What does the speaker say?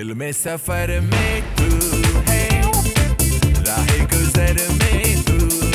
दिल में सफ़र में तू है राह गुजर में तू।